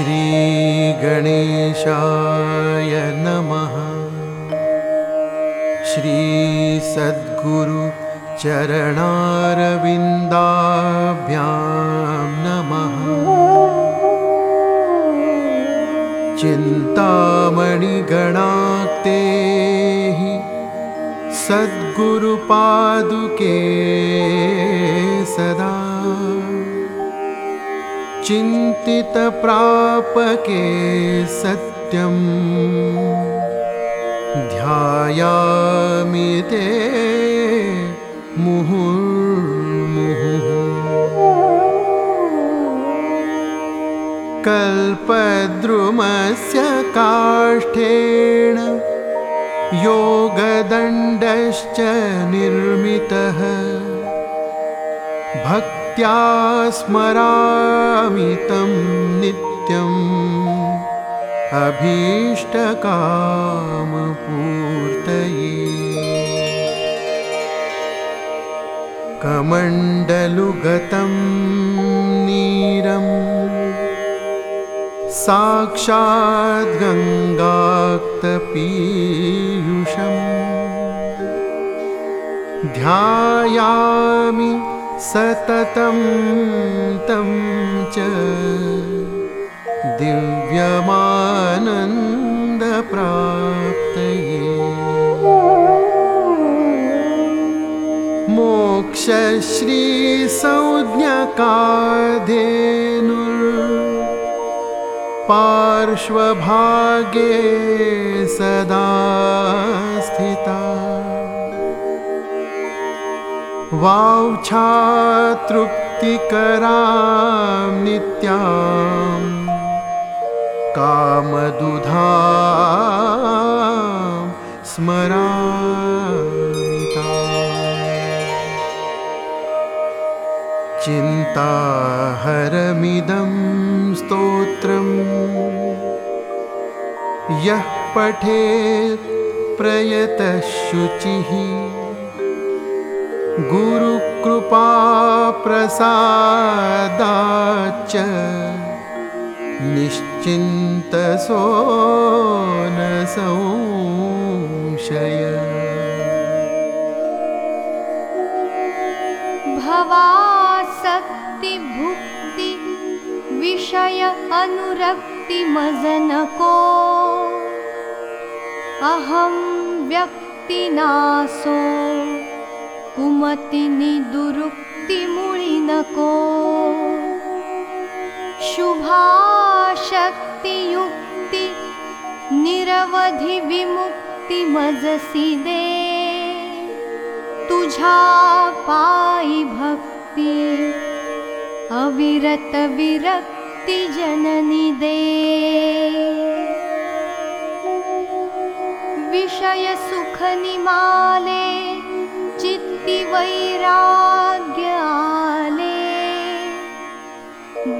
श्रीगणेशाय नमः। श्रीसद्गुरुचरणारविन्दाभ्यां नमः। चिन्तामणिगणाक्तेः सद्गुरुपादुके सदा। चिन्तितप्रापके सत्यम् ध्यायामि ते मुहुर्मुहुः। कल्पद्रुमस्य काष्ठेण योगदण्डश्च निर्मितः भक्त्या स्मरामि तं नित्यम् अभीष्टकामपूर्तये। कमण्डलुगतं नीरम् साक्षाद्गङ्गाक्तपीयुषम् ध्यायामि सततं तं च दिव्यमानन्दप्राप्तये। मोक्षश्रीसंज्ञकाधेनुर् पार्श्वभागे सदा स्थिता वाञ्छातृप्तिकरां नित्यां कामदुधा स्मरामिता चिन्ताहरमिदं स्तोत्रम् यः पठेत् प्रयतः शुचिः गुरुकृपाप्रसादाच्च निश्चिन्तसो न संशय। भवासक्तिभुक्ति विषय अनुरक्तिमजनको अहं व्यक्तिनासो कुमतिनिदुरुक्तिमुळिनको शुभाशक्तियुक्ति निरवधिविमुक्तिमजसि दे। तुझा पायि भक्ति अविरतविरक्तिजननि दे। विषयसुखनिमाले चित्तिवैराग्याले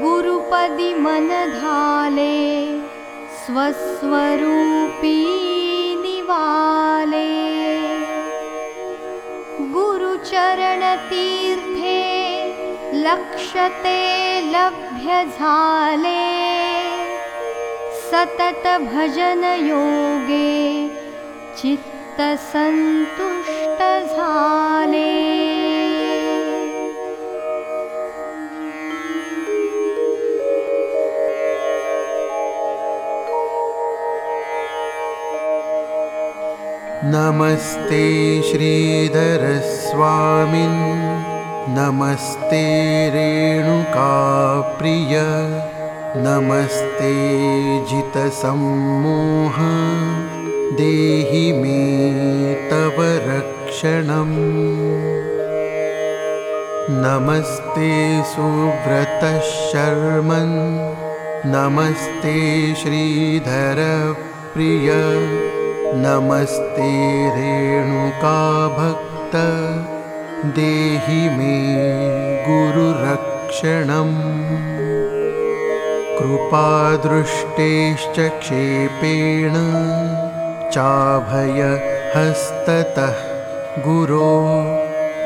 गुरुपदि मनधाले स्वस्वरूपी निवाले। गुरुचरणतीर्थे लक्षते लभ्यझाले सततभजनयोगे चित्तसन्तुष्टझाले नमस्ते श्रीधरस्वामिन् नमस्ते रेणुकाप्रिय। नमस्ते जितसम्मोह। देहि मे नमस्ते सुव्रतः शर्मन् नमस्ते श्रीधरप्रिय। नमस्ते रेणुकाभक्त। देहि मे गुरुरक्षणम्। कृपादृष्टेश्च क्षेपेण चाभयहस्ततः गुरो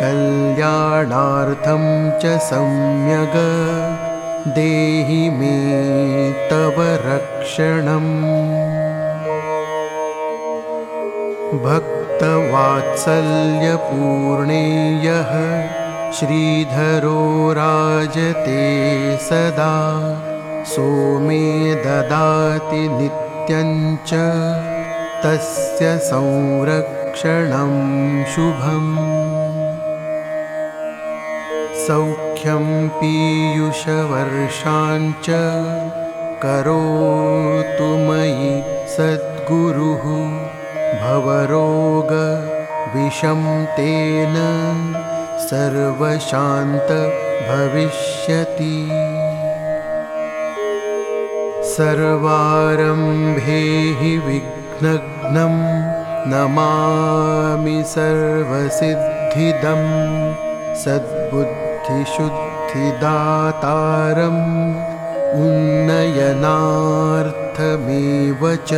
कल्याणार्थं च सम्यग्। देहि मे तव रक्षणम्। भक्ति भक्तवात्सल्यपूर्णे यः श्रीधरो राजते सदा सोमे ददाति नित्यञ्च तस्य संरक्षणं शुभम्। सौख्यं पीयूषवर्षाञ्च करोतु मयि सद्गुरुः। भवरोगविषं तेन सर्वशान्त भविष्यति। सर्वारम्भे हि विघ्नघ्नं नमामि सर्वसिद्धिदं सद्बुद्धिशुद्धिदातारम् उन्नयनार्थमेव च